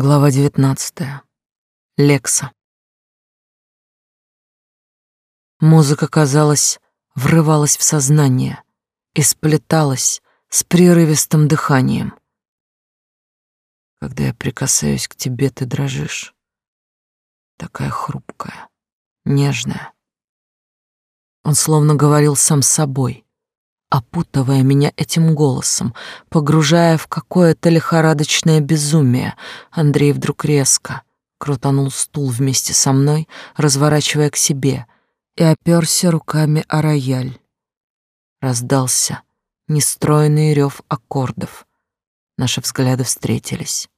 Глава девятнадцатая. Лекса. Музыка, казалось, врывалась в сознание и сплеталась с прерывистым дыханием. Когда я прикасаюсь к тебе, ты дрожишь. Такая хрупкая, нежная. Он словно говорил сам с собой, опутывая меня этим голосом, погружая в какое-то лихорадочное безумие. Андрей вдруг резко крутанул стул вместе со мной, разворачивая к себе, и оперся руками о рояль. Раздался нестройный рев аккордов. Наши взгляды встретились.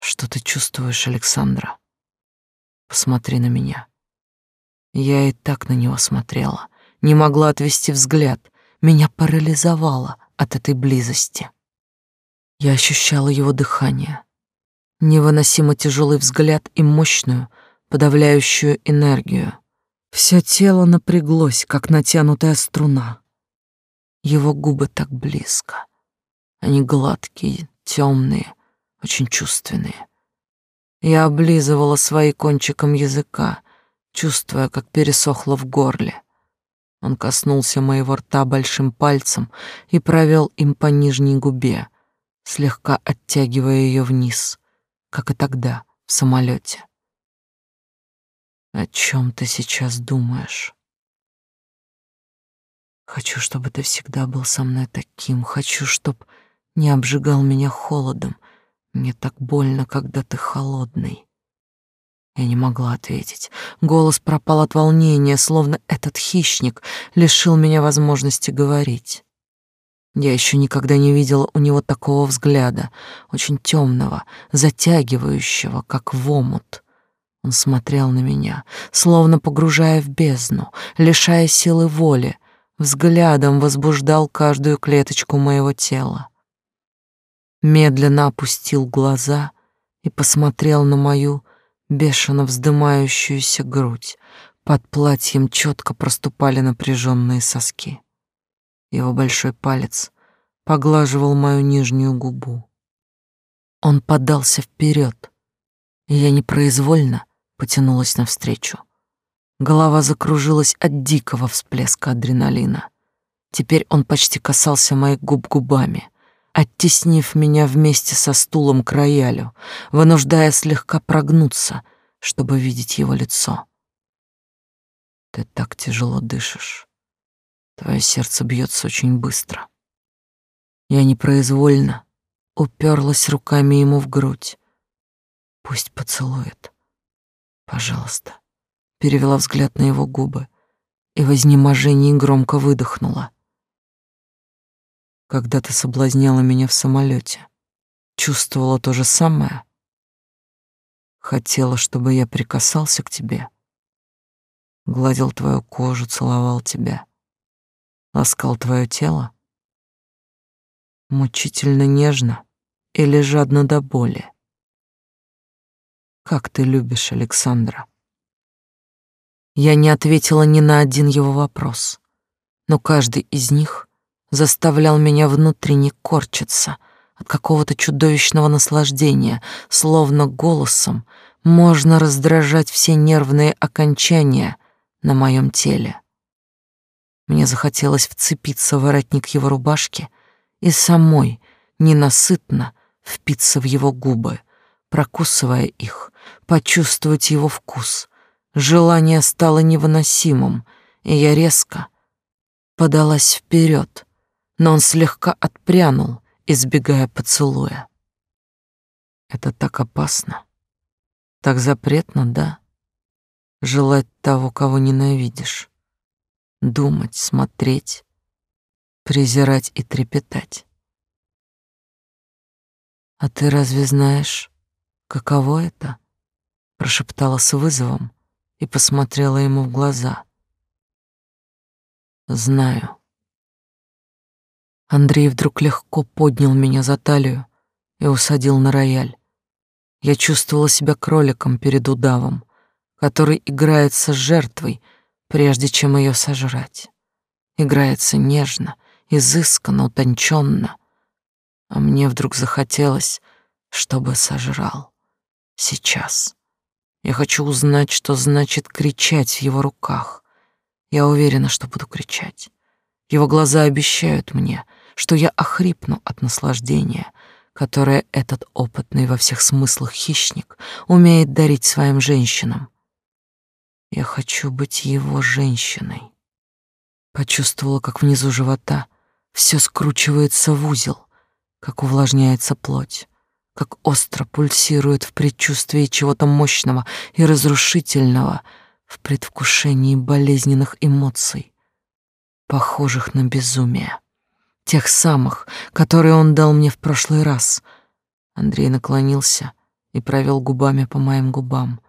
Что ты чувствуешь, Александра? Посмотри на меня. Я и так на него смотрела, не могла отвести взгляд. Меня парализовало от этой близости. Я ощущала его дыхание, невыносимо тяжелый взгляд и мощную, подавляющую энергию. Все тело напряглось, как натянутая струна. Его губы так близко. Они гладкие, темные, очень чувственные. Я облизывала свои кончиком языка, чувствуя, как пересохло в горле. Он коснулся моего рта большим пальцем и провел им по нижней губе, слегка оттягивая ее вниз, как и тогда в самолете. О чем ты сейчас думаешь? Хочу, чтобы ты всегда был со мной таким. Хочу, чтоб не обжигал меня холодом. Мне так больно, когда ты холодный. Я не могла ответить. Голос пропал от волнения, словно этот хищник лишил меня возможности говорить. Я еще никогда не видела у него такого взгляда, очень темного, затягивающего, как в омут. Он смотрел на меня, словно погружая в бездну, лишая силы воли, взглядом возбуждал каждую клеточку моего тела. Медленно опустил глаза и посмотрел на мою бешено вздымающуюся грудь. Под платьем четко проступали напряженные соски. Его большой палец поглаживал мою нижнюю губу. Он подался вперед, и я непроизвольно потянулась навстречу. Голова закружилась от дикого всплеска адреналина. Теперь он почти касался моих губ губами, оттеснив меня вместе со стулом к роялю, вынуждая слегка прогнуться, чтобы видеть его лицо. Ты так тяжело дышишь. Твое сердце бьется очень быстро. Я непроизвольно уперлась руками ему в грудь. Пусть поцелует. Пожалуйста. Перевела взгляд на его губы и в изнеможении громко выдохнула. Когда ты соблазняла меня в самолете, чувствовала то же самое? Хотела, чтобы я прикасался к тебе, гладил твою кожу, целовал тебя, ласкал твое тело? Мучительно нежно или жадно до боли? Как ты любишь Александра? Я не ответила ни на один его вопрос, но каждый из них заставлял меня внутренне корчиться от какого-то чудовищного наслаждения, словно голосом можно раздражать все нервные окончания на моем теле. Мне захотелось вцепиться в воротник его рубашки и самой ненасытно впиться в его губы, прокусывая их, почувствовать его вкус. Желание стало невыносимым, и я резко подалась вперед, но он слегка отпрянул, избегая поцелуя. Это так опасно, так запретно, да? Желать того, кого ненавидишь, думать, смотреть, презирать и трепетать. А ты разве знаешь, каково это? прошептала с вызовом и посмотрела ему в глаза. Знаю. Андрей вдруг легко поднял меня за талию и усадил на рояль. Я чувствовала себя кроликом перед удавом, который играется с жертвой, прежде чем ее сожрать. Играется нежно, изысканно, утонченно. А мне вдруг захотелось, чтобы сожрал. Сейчас. Я хочу узнать, что значит кричать в его руках. Я уверена, что буду кричать. Его глаза обещают мне, что я охрипну от наслаждения, которое этот опытный во всех смыслах хищник умеет дарить своим женщинам. Я хочу быть его женщиной. Почувствовала, как внизу живота все скручивается в узел, как увлажняется плоть, как остро пульсирует в предчувствии чего-то мощного и разрушительного, в предвкушении болезненных эмоций, похожих на безумие. Тех самых, которые он дал мне в прошлый раз. Андрей наклонился и провел губами по моим губам.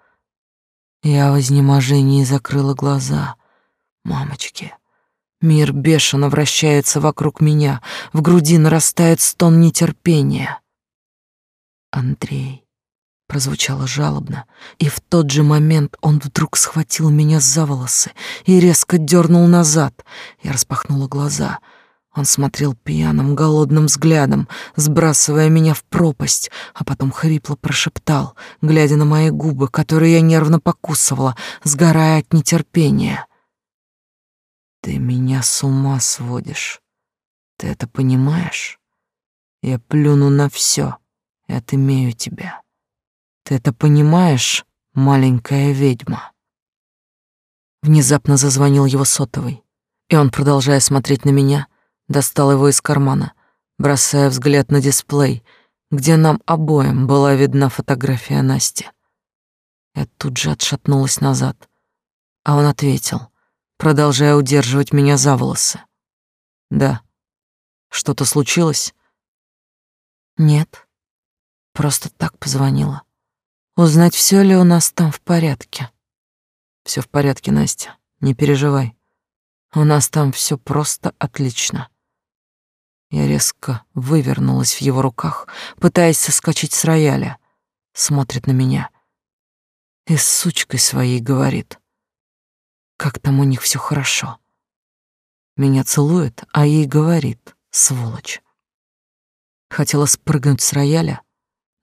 Я в изнеможении закрыла глаза. Мамочки, мир бешено вращается вокруг меня, в груди нарастает стон нетерпения. Андрей прозвучало жалобно, и в тот же момент он вдруг схватил меня за волосы и резко дернул назад. Я распахнула глаза — он смотрел пьяным, голодным взглядом, сбрасывая меня в пропасть, а потом хрипло прошептал, глядя на мои губы, которые я нервно покусывала, сгорая от нетерпения. «Ты меня с ума сводишь. Ты это понимаешь? Я плюну на все и отымею тебя. Ты это понимаешь, маленькая ведьма?» Внезапно зазвонил его сотовый, и он, продолжая смотреть на меня, — достал его из кармана, бросая взгляд на дисплей, где нам обоим была видна фотография Насти. Я тут же отшатнулась назад, а он ответил, продолжая удерживать меня за волосы. «Да. Что-то случилось?» «Нет. Просто так позвонила. Узнать, все ли у нас там в порядке». Все в порядке, Настя. Не переживай. У нас там все просто отлично. Я резко вывернулась в его руках, пытаясь соскочить с рояля. Смотрит на меня. И с сучкой своей говорит. Как там у них все хорошо. Меня целует, а ей говорит, сволочь. Хотела спрыгнуть с рояля,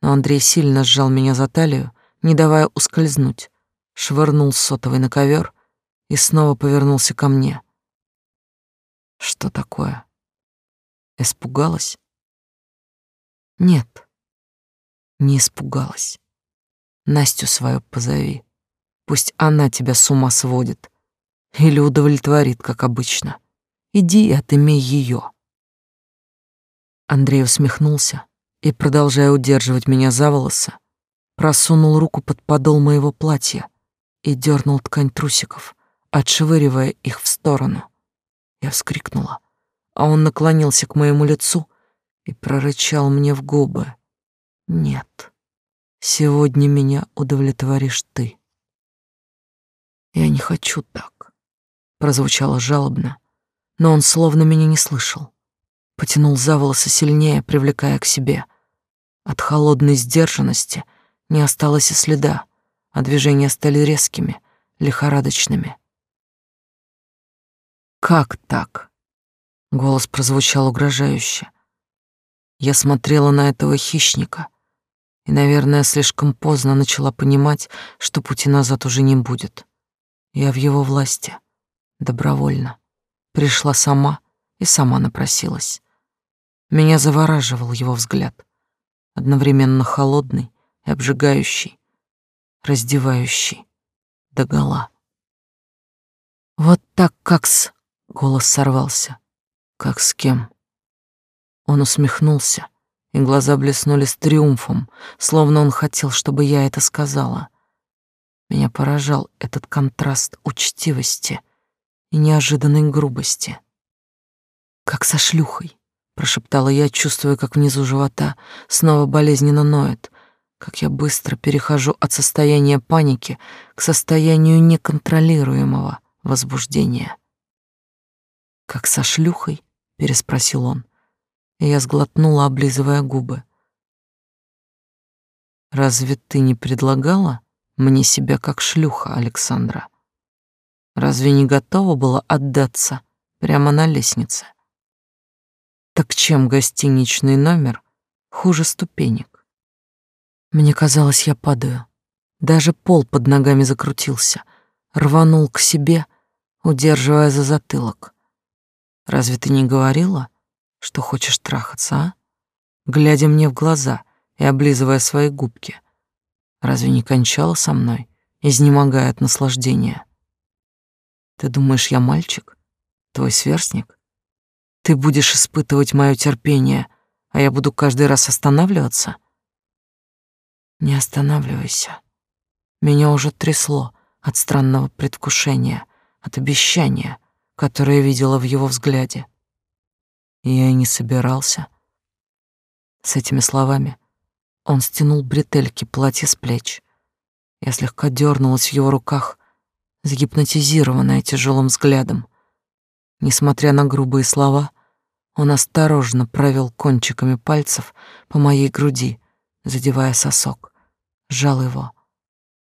но Андрей сильно сжал меня за талию, не давая ускользнуть, швырнул сотовый на ковер и снова повернулся ко мне. Что такое? Испугалась? Нет, не испугалась. Настю свою позови. Пусть она тебя с ума сводит. Или удовлетворит, как обычно. Иди и отымей ее. Андрей усмехнулся и, продолжая удерживать меня за волосы, просунул руку под подол моего платья и дернул ткань трусиков, отшвыривая их в сторону. Я вскрикнула а он наклонился к моему лицу и прорычал мне в губы. «Нет, сегодня меня удовлетворишь ты». «Я не хочу так», — прозвучало жалобно, но он словно меня не слышал. Потянул за волосы сильнее, привлекая к себе. От холодной сдержанности не осталось и следа, а движения стали резкими, лихорадочными. «Как так?» Голос прозвучал угрожающе. Я смотрела на этого хищника и, наверное, слишком поздно начала понимать, что пути назад уже не будет. Я в его власти, добровольно. Пришла сама и сама напросилась. Меня завораживал его взгляд, одновременно холодный и обжигающий, раздевающий догола. Вот так как с... Голос сорвался. Как с кем? Он усмехнулся, и глаза блеснули с триумфом, словно он хотел, чтобы я это сказала. Меня поражал этот контраст учтивости и неожиданной грубости. «Как со шлюхой», — прошептала я, чувствуя, как внизу живота снова болезненно ноет, как я быстро перехожу от состояния паники к состоянию неконтролируемого возбуждения. «Как со шлюхой?» переспросил он. И я сглотнула, облизывая губы. Разве ты не предлагала мне себя как шлюха, Александра? Разве не готова была отдаться прямо на лестнице? Так чем гостиничный номер хуже ступенек? Мне казалось, я падаю. Даже пол под ногами закрутился, рванул к себе, удерживая за затылок. Разве ты не говорила, что хочешь трахаться, а? Глядя мне в глаза и облизывая свои губки. Разве не кончала со мной, изнемогая от наслаждения? Ты думаешь, я мальчик? Твой сверстник? Ты будешь испытывать мое терпение, а я буду каждый раз останавливаться? Не останавливайся. Меня уже трясло от странного предвкушения, от обещания, которое я видела в его взгляде. Я и не собирался. С этими словами он стянул бретельки платья с плеч. Я слегка дернулась в его руках, загипнотизированная тяжелым взглядом. Несмотря на грубые слова, он осторожно провел кончиками пальцев по моей груди, задевая сосок, сжал его,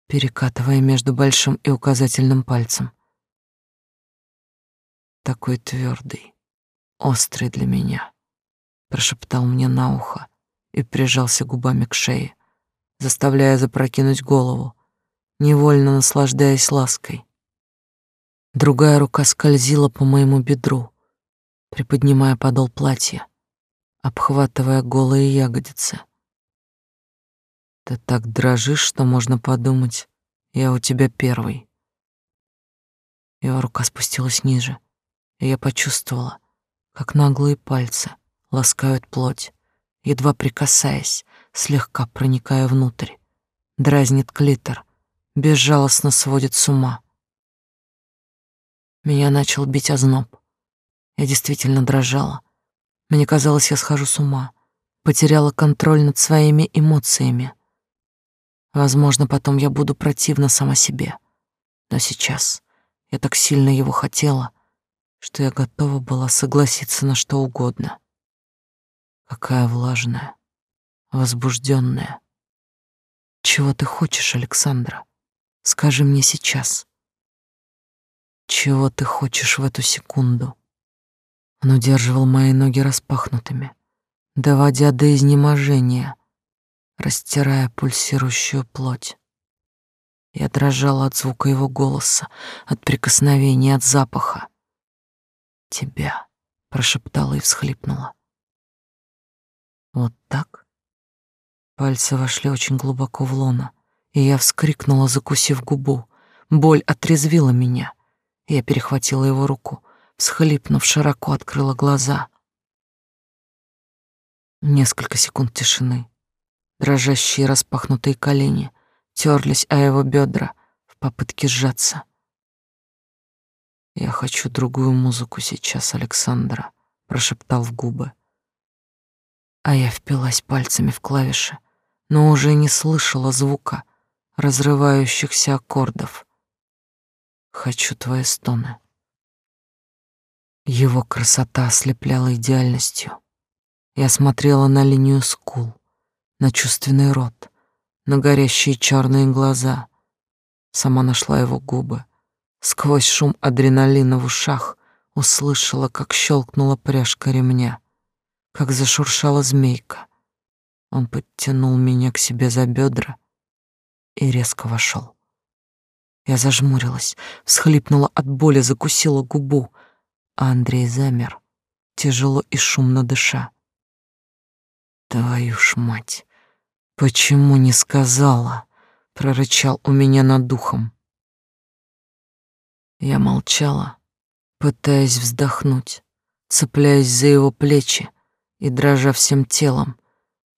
перекатывая между большим и указательным пальцем. Такой твердый, острый для меня, прошептал мне на ухо и прижался губами к шее, заставляя запрокинуть голову, невольно наслаждаясь лаской. Другая рука скользила по моему бедру, приподнимая подол платья, обхватывая голые ягодицы. Ты так дрожишь, что можно подумать, я у тебя первый. Его рука спустилась ниже, и я почувствовала, как наглые пальцы ласкают плоть, едва прикасаясь, слегка проникая внутрь. Дразнит клитор, безжалостно сводит с ума. Меня начал бить озноб. Я действительно дрожала. Мне казалось, я схожу с ума, потеряла контроль над своими эмоциями. Возможно, потом я буду противна сама себе. Но сейчас я так сильно его хотела, что я готова была согласиться на что угодно. Какая влажная, возбужденная. Чего ты хочешь, Александра? Скажи мне сейчас. Чего ты хочешь в эту секунду? Он удерживал мои ноги распахнутыми, доводя до изнеможения, растирая пульсирующую плоть. Я дрожала от звука его голоса, от прикосновения, от запаха. «Тебя», — прошептала и всхлипнула. «Вот так?» Пальцы вошли очень глубоко в лоно, и я вскрикнула, закусив губу. Боль отрезвила меня. Я перехватила его руку, всхлипнув, широко открыла глаза. Несколько секунд тишины. Дрожащие распахнутые колени терлись о его бедра в попытке сжаться. «Я хочу другую музыку сейчас, Александра», — прошептал в губы. А я впилась пальцами в клавиши, но уже не слышала звука разрывающихся аккордов. «Хочу твои стоны». Его красота ослепляла идеальностью. Я смотрела на линию скул, на чувственный рот, на горящие черные глаза. Сама нашла его губы. Сквозь шум адреналина в ушах услышала, как щелкнула пряжка ремня, как зашуршала змейка. Он подтянул меня к себе за бедра и резко вошел. Я зажмурилась, всхлипнула от боли, закусила губу, а Андрей замер, тяжело и шумно дыша. Твою ж мать! Почему не сказала? прорычал у меня над духом. Я молчала, пытаясь вздохнуть, цепляясь за его плечи и дрожа всем телом,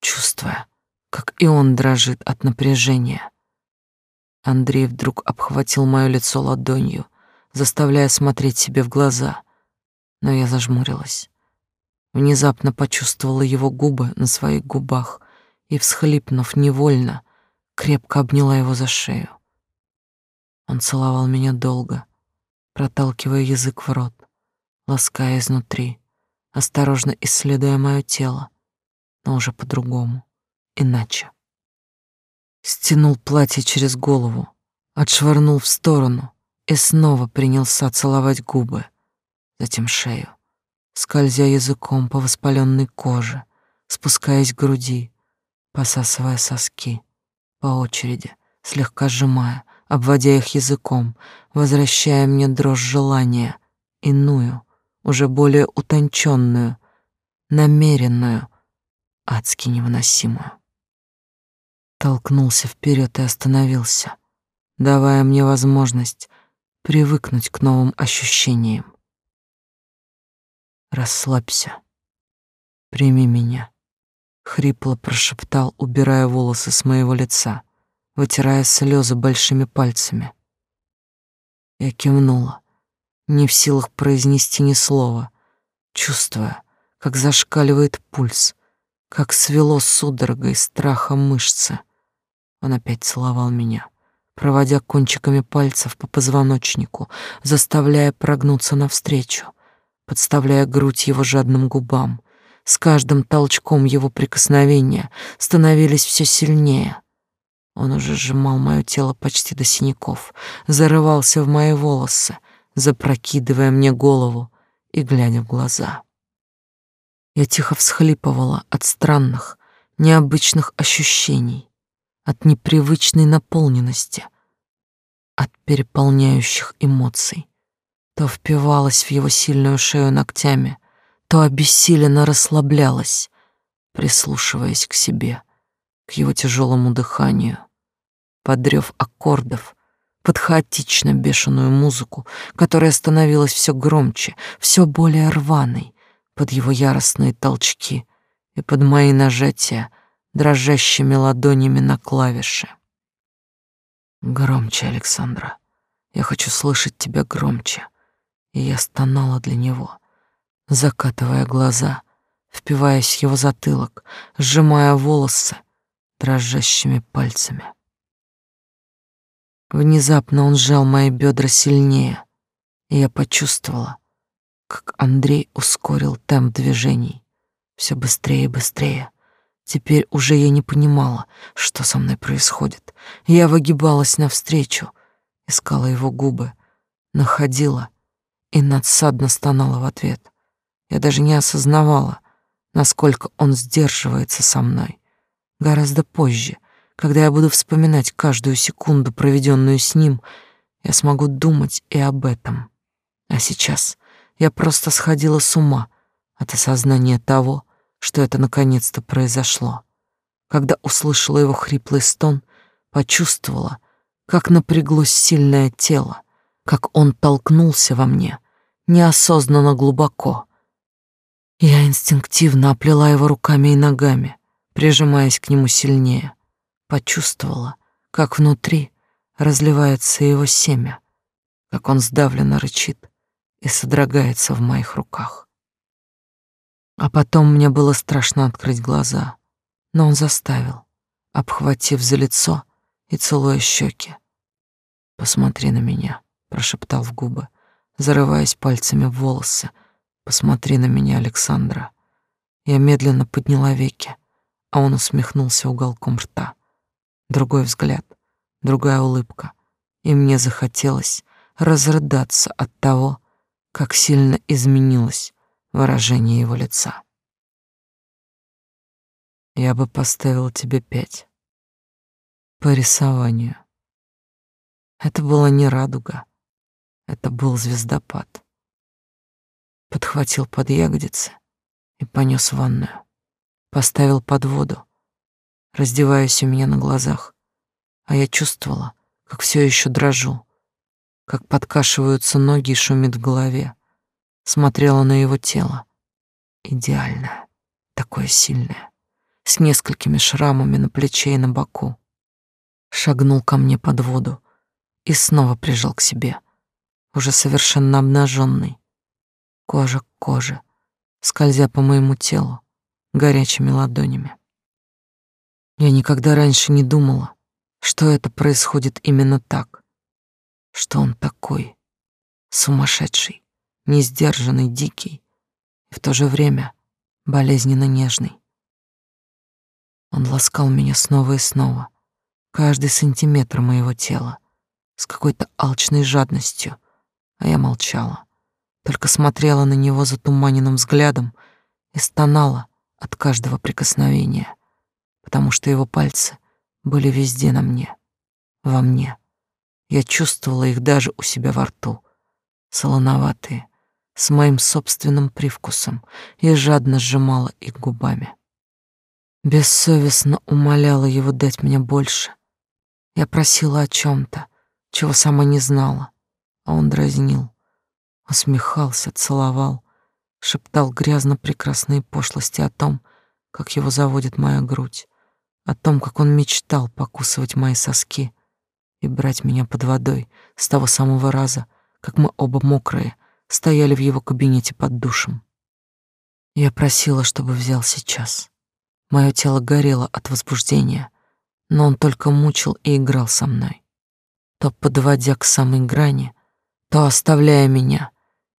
чувствуя, как и он дрожит от напряжения. Андрей вдруг обхватил моё лицо ладонью, заставляя смотреть себе в глаза, но я зажмурилась. Внезапно почувствовала его губы на своих губах и, всхлипнув невольно, крепко обняла его за шею. Он целовал меня долго, проталкивая язык в рот, лаская изнутри, осторожно исследуя мое тело, но уже по-другому, иначе. Стянул платье через голову, отшвырнул в сторону и снова принялся целовать губы, затем шею скользя языком по воспаленной коже, спускаясь к груди, посасывая соски, по очереди, слегка сжимая, обводя их языком, возвращая мне дрожь желания, иную, уже более утонченную, намеренную, адски невыносимую. Толкнулся вперед и остановился, давая мне возможность привыкнуть к новым ощущениям. Расслабься. Прими меня, хрипло прошептал, убирая волосы с моего лица, вытирая слезы большими пальцами. Я кивнула, не в силах произнести ни слова, чувствуя, как зашкаливает пульс, как свело судорогой страха мышцы. Он опять целовал меня, проводя кончиками пальцев по позвоночнику, заставляя прогнуться навстречу, подставляя грудь его жадным губам. С каждым толчком его прикосновения становились все сильнее. Он уже сжимал мое тело почти до синяков, зарывался в мои волосы, запрокидывая мне голову и глядя в глаза. Я тихо всхлипывала от странных, необычных ощущений, от непривычной наполненности, от переполняющих эмоций то впивалась в его сильную шею ногтями, то обессиленно расслаблялась, прислушиваясь к себе, к его тяжелому дыханию. Подрев аккордов, под хаотично бешеную музыку, которая становилась все громче, все более рваной, под его яростные толчки и под мои нажатия дрожащими ладонями на клавиши. Громче, Александра. Я хочу слышать тебя громче и я стонала для него, закатывая глаза, впиваясь в его затылок, сжимая волосы дрожащими пальцами. Внезапно он сжал мои бедра сильнее, и я почувствовала, как Андрей ускорил темп движений. Все быстрее и быстрее. Теперь уже я не понимала, что со мной происходит. Я выгибалась навстречу, искала его губы, находила и надсадно стонала в ответ. Я даже не осознавала, насколько он сдерживается со мной. Гораздо позже, когда я буду вспоминать каждую секунду, проведенную с ним, я смогу думать и об этом. А сейчас я просто сходила с ума от осознания того, что это наконец-то произошло. Когда услышала его хриплый стон, почувствовала, как напряглось сильное тело, как он толкнулся во мне, неосознанно глубоко. Я инстинктивно оплела его руками и ногами, прижимаясь к нему сильнее. Почувствовала, как внутри разливается его семя, как он сдавленно рычит и содрогается в моих руках. А потом мне было страшно открыть глаза, но он заставил, обхватив за лицо и целуя щеки. «Посмотри на меня», — прошептал в губы, зарываясь пальцами в волосы. «Посмотри на меня, Александра». Я медленно подняла веки, а он усмехнулся уголком рта. Другой взгляд, другая улыбка, и мне захотелось разрыдаться от того, как сильно изменилось выражение его лица. Я бы поставил тебе пять. По рисованию. Это была не радуга. Это был звездопад. Подхватил под ягодицы и понес в ванную. Поставил под воду, раздеваясь у меня на глазах, а я чувствовала, как все еще дрожу, как подкашиваются ноги и шумит в голове. Смотрела на его тело. Идеальное, такое сильное, с несколькими шрамами на плече и на боку. Шагнул ко мне под воду и снова прижал к себе, уже совершенно обнаженный. Кожа к коже, скользя по моему телу горячими ладонями. Я никогда раньше не думала, что это происходит именно так, что он такой сумасшедший, несдержанный, дикий и в то же время болезненно нежный. Он ласкал меня снова и снова, каждый сантиметр моего тела, с какой-то алчной жадностью, а я молчала, только смотрела на него затуманенным взглядом и стонала от каждого прикосновения, потому что его пальцы были везде на мне, во мне. Я чувствовала их даже у себя во рту, солоноватые, с моим собственным привкусом, и жадно сжимала их губами. Бессовестно умоляла его дать мне больше. Я просила о чем то чего сама не знала, а он дразнил, усмехался, целовал, шептал грязно прекрасные пошлости о том, как его заводит моя грудь, о том, как он мечтал покусывать мои соски и брать меня под водой с того самого раза, как мы оба мокрые стояли в его кабинете под душем. Я просила, чтобы взял сейчас. Мое тело горело от возбуждения, но он только мучил и играл со мной, то подводя к самой грани, то оставляя меня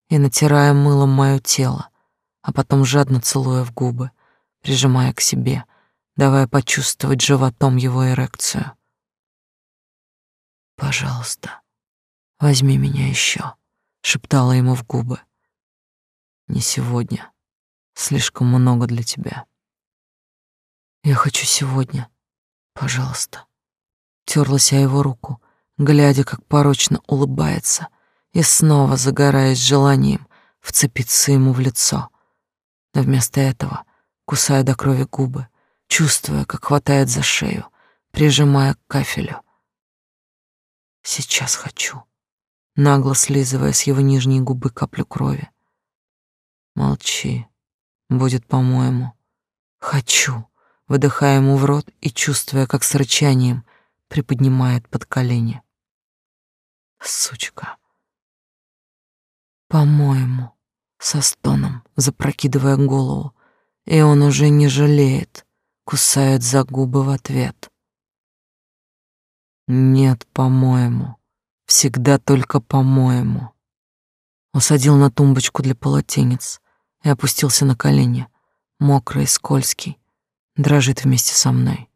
и натирая мылом мое тело, а потом жадно целуя в губы, прижимая к себе, давая почувствовать животом его эрекцию. «Пожалуйста, возьми меня еще», — шептала ему в губы. «Не сегодня. Слишком много для тебя». «Я хочу сегодня. Пожалуйста». Терлась я его руку, глядя, как порочно улыбается, и снова загораясь желанием вцепиться ему в лицо. Но вместо этого, кусая до крови губы, чувствуя, как хватает за шею, прижимая к кафелю. Сейчас хочу, нагло слизывая с его нижней губы каплю крови. Молчи, будет, по-моему. Хочу, выдыхая ему в рот и чувствуя, как с рычанием приподнимает под колени. Сучка. По-моему, со стоном, запрокидывая голову, и он уже не жалеет, кусает за губы в ответ. Нет, по-моему, всегда только по-моему. Усадил на тумбочку для полотенец и опустился на колени, мокрый, скользкий, дрожит вместе со мной.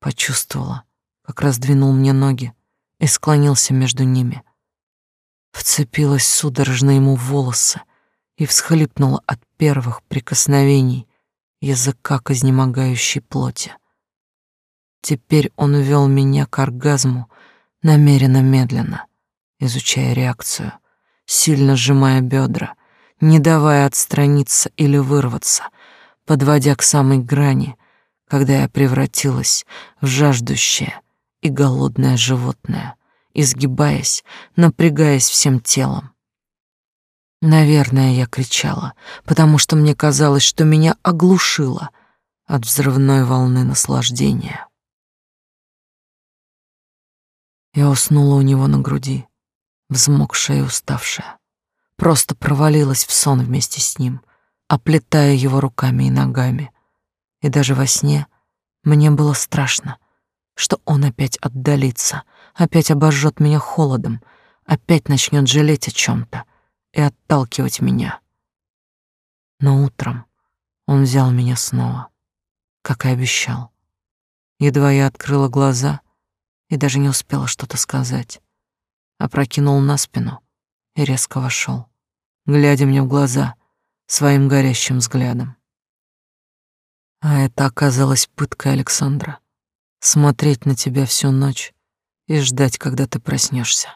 Почувствовала, как раздвинул мне ноги и склонился между ними. Вцепилась судорожно ему в волосы и всхлипнула от первых прикосновений языка к изнемогающей плоти. Теперь он вел меня к оргазму намеренно медленно, изучая реакцию, сильно сжимая бедра, не давая отстраниться или вырваться, подводя к самой грани, когда я превратилась в жаждущее и голодное животное, изгибаясь, напрягаясь всем телом. Наверное, я кричала, потому что мне казалось, что меня оглушило от взрывной волны наслаждения. Я уснула у него на груди, взмокшая и уставшая. Просто провалилась в сон вместе с ним, оплетая его руками и ногами. И даже во сне мне было страшно, что он опять отдалится, опять обожжет меня холодом, опять начнет жалеть о чем то и отталкивать меня. Но утром он взял меня снова, как и обещал. Едва я открыла глаза — и даже не успела что-то сказать. Опрокинул на спину и резко вошел, глядя мне в глаза своим горящим взглядом. А это оказалось пыткой Александра. Смотреть на тебя всю ночь и ждать, когда ты проснешься.